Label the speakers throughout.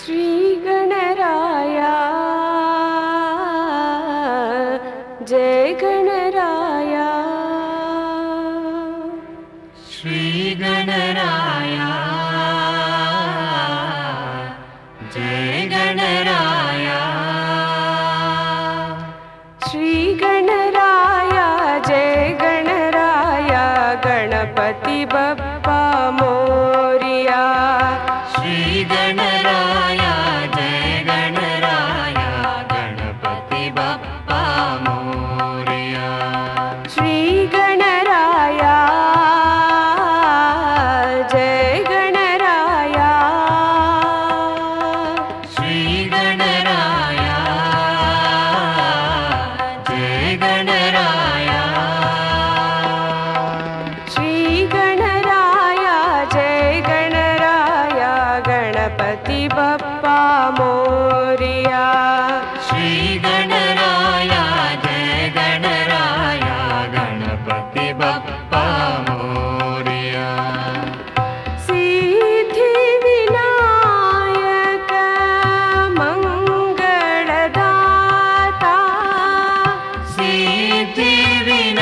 Speaker 1: Shri Jai Ganaraya.
Speaker 2: Shri Jai Ganaraya.
Speaker 1: Shri Jai Ganaraya. Ganapati
Speaker 2: Jai Ganaraya
Speaker 1: Shri Jai Ganaraya Ganpati Bappa Moriya
Speaker 2: श्रीगण தேவின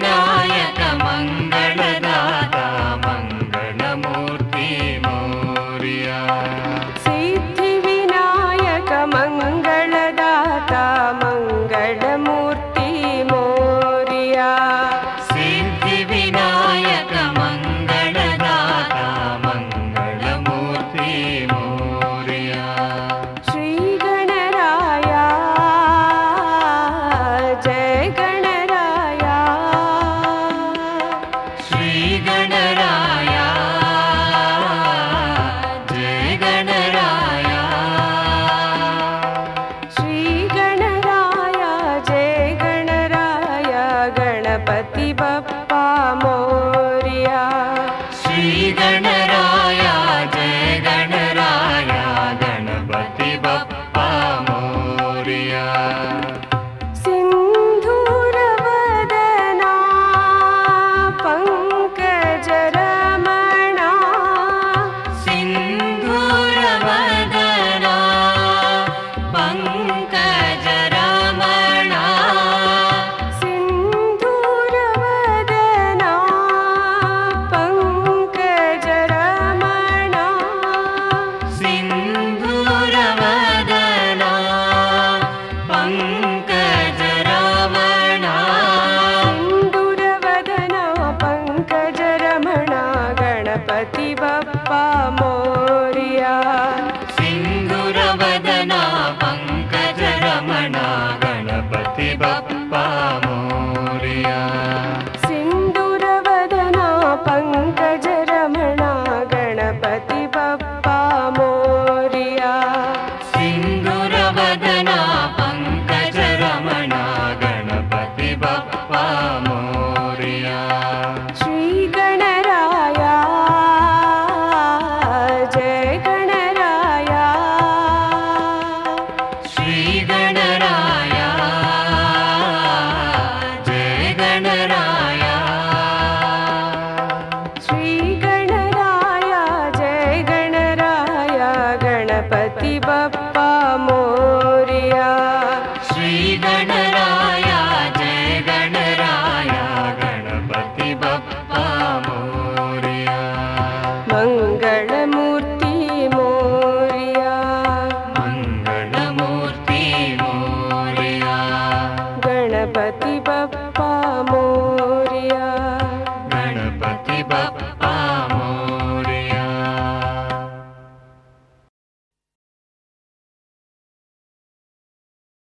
Speaker 2: Marina.
Speaker 1: गणरा